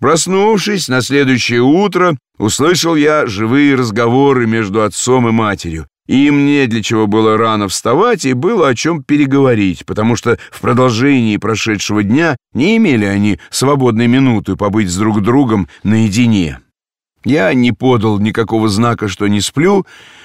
Проснувшись на следующее утро, услышал я живые разговоры между отцом и матерью. И мне для чего было рано вставать и было о чем переговорить, потому что в продолжении прошедшего дня не имели они свободной минуты побыть с друг другом наедине. Я не подал никакого знака, что не сплю,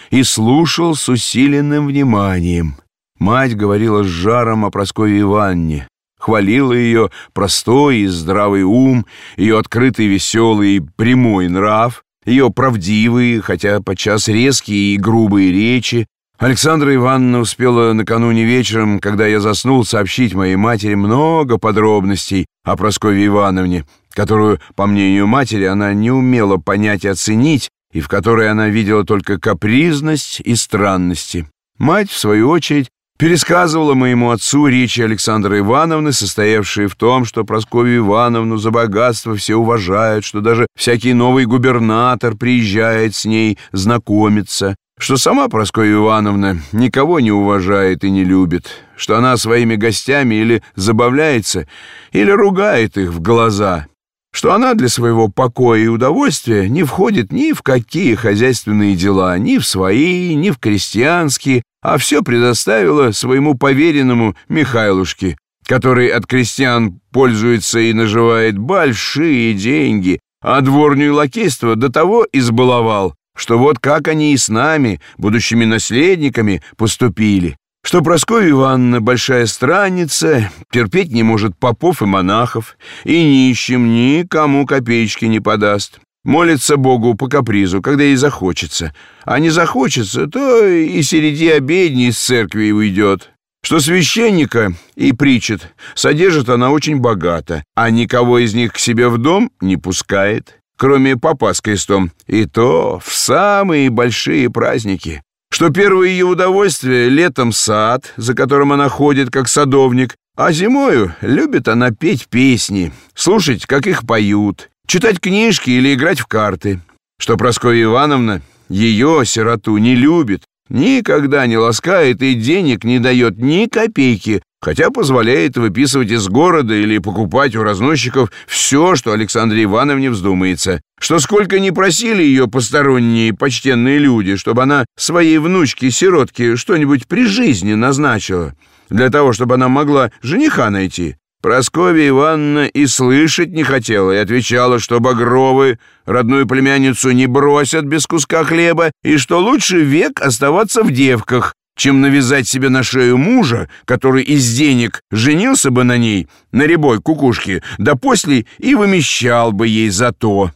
и слушал с усиленным вниманием. Мать говорила с жаром о Прасковье Ивановне, хвалила ее простой и здравый ум, ее открытый, веселый и прямой нрав, ее правдивые, хотя подчас резкие и грубые речи. Александра Ивановна успела накануне вечером, когда я заснул, сообщить моей матери много подробностей о Прасковье Ивановне, которую, по мнению матери, она не умела понять и оценить, и в которой она видела только капризность и странности. Мать, в свою очередь, пересказывала моему отцу речи Александры Ивановны, состоявшие в том, что Прасковью Ивановну за богатство все уважают, что даже всякий новый губернатор приезжает с ней знакомиться, что сама Прасковья Ивановна никого не уважает и не любит, что она своими гостями или забавляется, или ругает их в глаза, что она для своего покоя и удовольствия не входит ни в какие хозяйственные дела, ни в свои, ни в крестьянские, а все предоставила своему поверенному Михайлушке, который от крестьян пользуется и наживает большие деньги, а дворню лакейство до того избаловал, что вот как они и с нами, будущими наследниками, поступили. Что Прасковья Ивановна большая странница, терпеть не может попов и монахов, и нищим никому копеечки не подаст. Молится Богу по капризу, когда ей захочется. А не захочется, то и среди обедней из церкви уйдет. Что священника и причет содержит она очень богато, а никого из них к себе в дом не пускает, кроме папа с крестом, и то в самые большие праздники. Что первое ее удовольствие — летом сад, за которым она ходит, как садовник, а зимою любит она петь песни, слушать, как их поют, читать книжки или играть в карты. Что Прасковья Ивановна ее, сироту, не любит, никогда не ласкает и денег не дает ни копейки, хотя позволяет выписывать из города или покупать у разносчиков все, что Александре Ивановне вздумается. Что сколько не просили ее посторонние почтенные люди, чтобы она своей внучке-сиротке что-нибудь при жизни назначила, для того, чтобы она могла жениха найти, Прасковья Ивановна и слышать не хотела и отвечала, что Багровы родную племянницу не бросят без куска хлеба и что лучше век оставаться в девках, чем навязать себе на шею мужа, который из денег женился бы на ней, на рябой кукушке, да после и вымещал бы ей за то.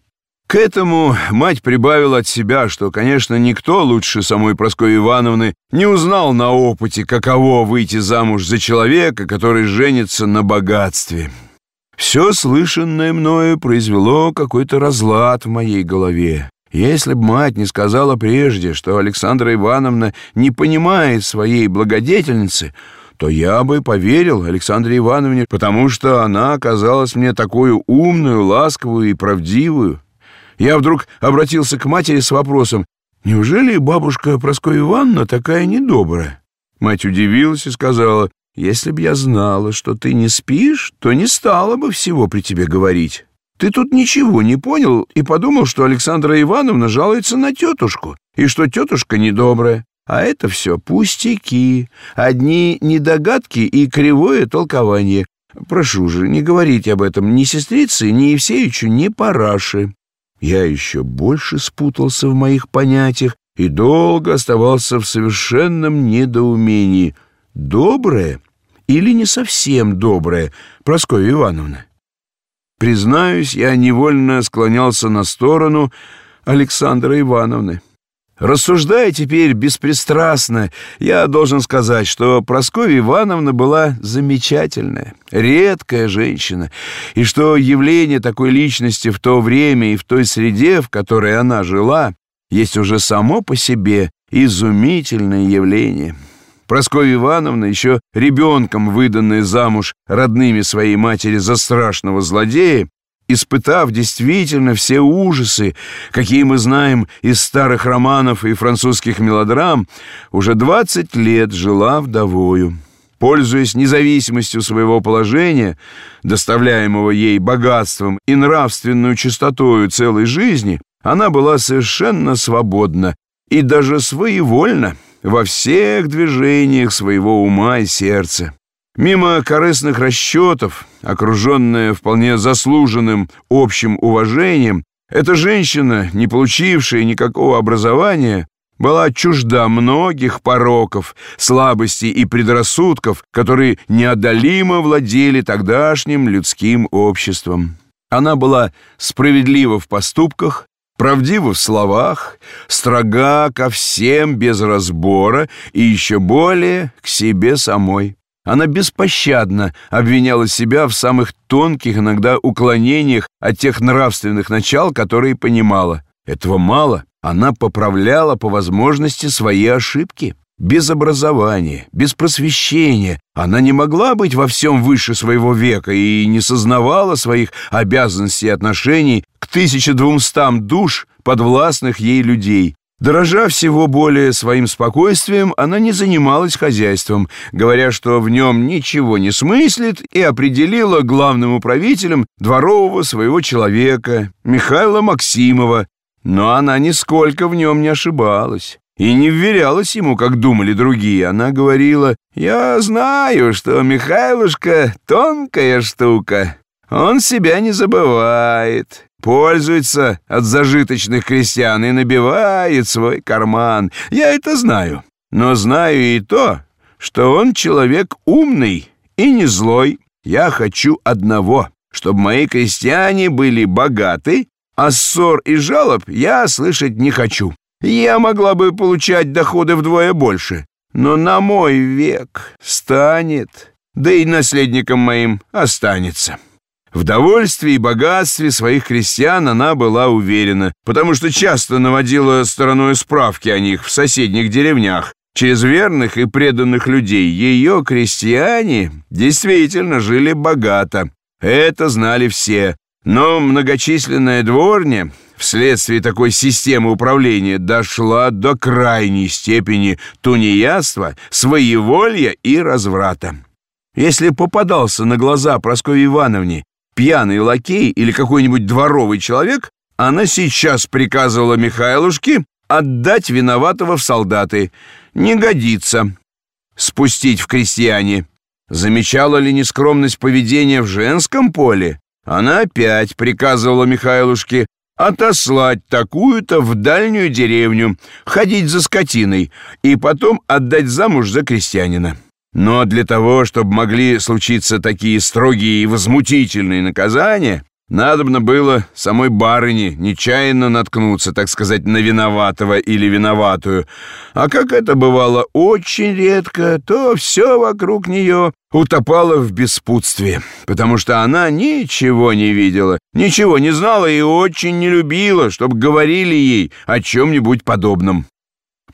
К этому мать прибавила от себя, что, конечно, никто лучше самой Прасковьи Ивановны не узнал на опыте, каково выйти замуж за человека, который женится на богатстве. Все слышанное мною произвело какой-то разлад в моей голове. Если б мать не сказала прежде, что Александра Ивановна не понимает своей благодетельницы, то я бы поверил Александре Ивановне, потому что она оказалась мне такую умную, ласковую и правдивую. Я вдруг обратился к матери с вопросом, «Неужели бабушка Прасковья Ивановна такая недобрая?» Мать удивилась и сказала, «Если б я знала, что ты не спишь, то не стала бы всего при тебе говорить. Ты тут ничего не понял и подумал, что Александра Ивановна жалуется на тетушку, и что тетушка недобрая. А это все пустяки, одни недогадки и кривое толкование. Прошу же, не говорите об этом ни сестрице, ни Евсеичу, ни Параше. Я еще больше спутался в моих понятиях и долго оставался в совершенном недоумении. Доброе или не совсем доброе, Прасковья Ивановна? Признаюсь, я невольно склонялся на сторону Александры Ивановны. Рассуждая теперь беспристрастно, я должен сказать, что Прасковья Ивановна была замечательная, редкая женщина, и что явление такой личности в то время и в той среде, в которой она жила, есть уже само по себе изумительное явление. Прасковья Ивановна, еще ребенком выданная замуж родными своей матери за страшного злодея, испытав действительно все ужасы, какие мы знаем из старых романов и французских мелодрам, уже 20 лет жила вдовою. Пользуясь независимостью своего положения, доставляемого ей богатством и нравственную чистотою целой жизни, она была совершенно свободна и даже своевольна во всех движениях своего ума и сердца. Мимо корыстных расчетов, окруженная вполне заслуженным общим уважением, эта женщина, не получившая никакого образования, была чужда многих пороков, слабостей и предрассудков, которые неодолимо владели тогдашним людским обществом. Она была справедлива в поступках, правдива в словах, строга ко всем без разбора и еще более к себе самой. Она беспощадно обвиняла себя в самых тонких иногда уклонениях от тех нравственных начал, которые понимала. Этого мало, она поправляла по возможности свои ошибки. Без образования, без просвещения она не могла быть во всем выше своего века и не сознавала своих обязанностей и отношений к 1200 душ подвластных ей людей. Дорожа всего более своим спокойствием, она не занималась хозяйством, говоря, что в нем ничего не смыслит, и определила главным управителем дворового своего человека, Михаила Максимова, но она нисколько в нем не ошибалась и не вверялась ему, как думали другие. Она говорила, «Я знаю, что Михайлушка — тонкая штука. Он себя не забывает, пользуется от зажиточных крестьян и набивает свой карман. Я это знаю, но знаю и то, что он человек умный и не злой. Я хочу одного, чтобы мои крестьяне были богаты а ссор и жалоб я слышать не хочу. Я могла бы получать доходы вдвое больше, но на мой век станет, да и наследником моим останется». В довольстве и богатстве своих крестьян она была уверена, потому что часто наводила стороной справки о них в соседних деревнях. Через верных и преданных людей ее крестьяне действительно жили богато. Это знали все, но многочисленная дворня вследствие такой системы управления дошла до крайней степени тунеядства, своеволья и разврата. Если попадался на глаза Прасковье Ивановне пьяный лакей или какой-нибудь дворовый человек, она сейчас приказывала Михайлушке отдать виноватого в солдаты. Не годится. Спустить в крестьяне. Замечала ли нескромность поведения в женском поле? Она опять приказывала Михайлушке отослать такую-то в дальнюю деревню, ходить за скотиной и потом отдать замуж за крестьянина. Но для того, чтобы могли случиться такие строгие и возмутительные наказания, Надобно было самой барыне нечаянно наткнуться, так сказать, на виноватого или виноватую. А как это бывало очень редко, то все вокруг нее утопало в беспутстве, потому что она ничего не видела, ничего не знала и очень не любила, чтобы говорили ей о чем-нибудь подобном.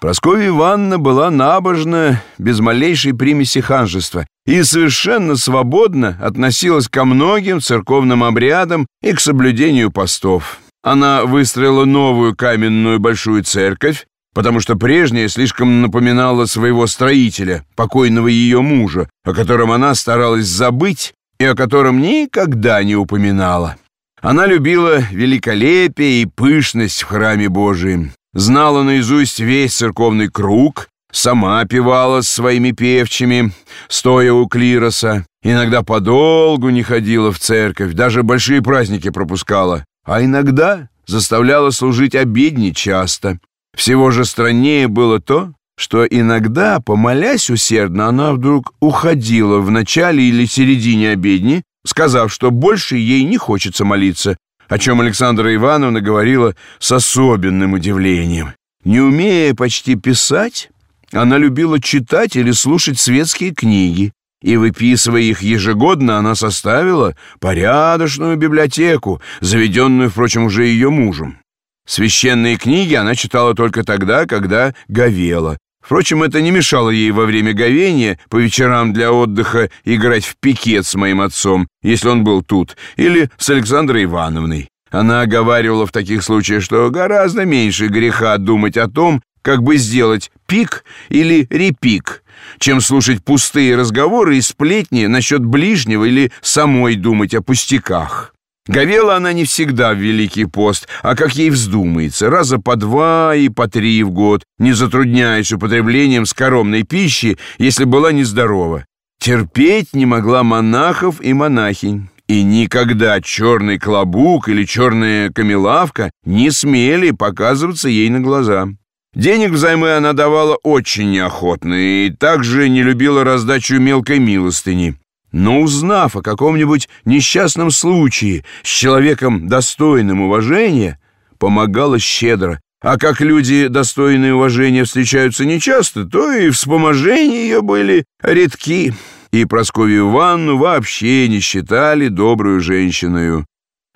Прасковья Ивановна была набожна, без малейшей примеси ханжества, и совершенно свободно относилась ко многим церковным обрядам и к соблюдению постов. Она выстроила новую каменную большую церковь, потому что прежняя слишком напоминала своего строителя, покойного ее мужа, о котором она старалась забыть и о котором никогда не упоминала. Она любила великолепие и пышность в храме Божием знала наизусть весь церковный круг, сама певала с своими певчими, стоя у клироса, иногда подолгу не ходила в церковь, даже большие праздники пропускала, а иногда заставляла служить обедни часто. Всего же страннее было то, что иногда, помолясь усердно, она вдруг уходила в начале или середине обедни, сказав, что больше ей не хочется молиться, о чем Александра Ивановна говорила с особенным удивлением. Не умея почти писать, она любила читать или слушать светские книги, и, выписывая их ежегодно, она составила порядочную библиотеку, заведенную, впрочем, уже ее мужем. Священные книги она читала только тогда, когда говела, Впрочем, это не мешало ей во время говения по вечерам для отдыха играть в пикет с моим отцом, если он был тут, или с Александрой Ивановной. Она говаривала в таких случаях, что гораздо меньше греха думать о том, как бы сделать тупик или репик, чем слушать пустые разговоры и сплетни насчет ближнего или самой думать о пустяках. Говела она не всегда в Великий пост, а как ей вздумается, раза по два и по три в год, не затрудняясь употреблением скоромной пищи, если была нездорова. Терпеть не могла монахов и монахинь. И никогда черный клобук или черная камелавка не смели показываться ей на глаза. Денег взаймы она давала очень неохотно и также не любила раздачу мелкой милостыни. Но узнав о каком-нибудь несчастном случае с человеком достойным уважения, помогала щедро. А как люди, достойные уважения, встречаются нечасто, то и вспоможения ее были редки и Прасковью Ивановну вообще не считали добрую женщиною.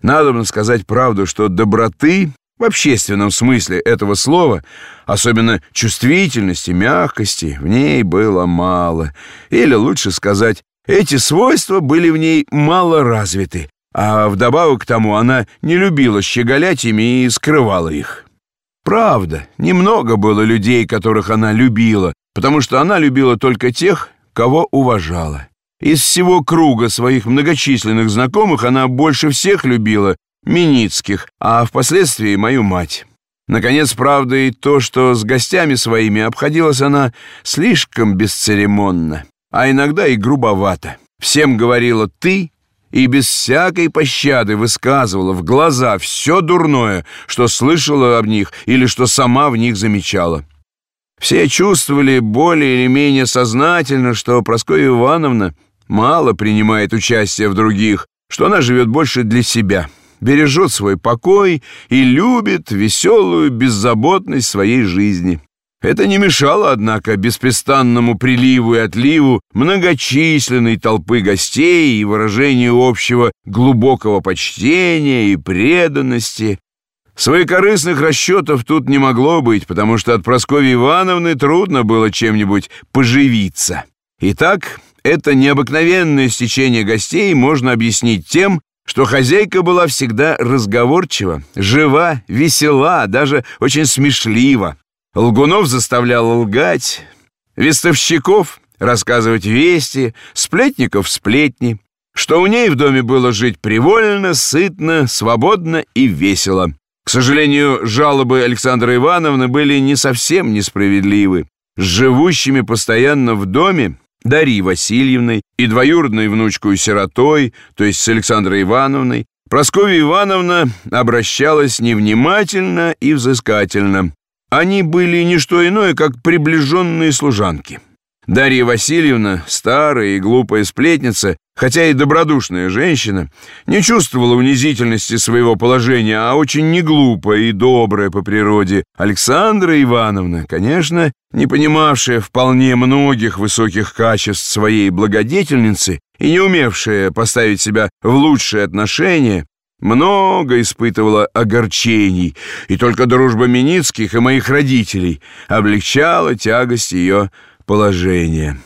Надо сказать правду, что доброты в общественном смысле этого слова, особенно чувствительности, мягкости, в ней было мало. Или лучше сказать, эти свойства были в ней мало развиты, а вдобавок к тому она не любила щеголять ими и скрывала их. Правда, немного было людей, которых она любила, потому что она любила только тех, кого уважала. Из всего круга своих многочисленных знакомых она больше всех любила Миницких, а впоследствии мою мать. Наконец, правда и то, что с гостями своими обходилась она слишком бесцеремонно, а иногда и грубовато. Всем говорила «ты» и без всякой пощады высказывала в глаза все дурное, что слышала об них или что сама в них замечала. Все чувствовали более или менее сознательно, что Прасковья Ивановна мало принимает участие в других, что она живет больше для себя, бережет свой покой и любит веселую беззаботность своей жизни. Это не мешало, однако, беспрестанному приливу и отливу многочисленной толпы гостей и выражению общего глубокого почтения и преданности, Своекорыстных расчетов тут не могло быть, потому что от Прасковьи Ивановны трудно было чем-нибудь поживиться. Итак, это необыкновенное стечение гостей можно объяснить тем, что хозяйка была всегда разговорчива, жива, весела, даже очень смешлива. Лгунов заставлял лгать, вестовщиков рассказывать вести, сплетников сплетни, что у ней в доме было жить привольно, сытно, свободно и весело. К сожалению, жалобы Александры Ивановны были не совсем несправедливы. С живущими постоянно в доме Дарьей Васильевной и двоюродной внучкой сиротой, то есть с Александрой Ивановной, Прасковья Ивановна обращалась невнимательно и взыскательно. Они были не что иное, как приближенные служанки. Дарья Васильевна, старая и глупая сплетница, хотя и добродушная женщина, не чувствовала унизительности своего положения, а очень неглупая и добрая по природе. Александра Ивановна, конечно, не понимавшая вполне многих высоких качеств своей благодетельницы и не умевшая поставить себя в лучшие отношения, много испытывала огорчений, и только дружба Миницких и моих родителей облегчала тягость ее положение.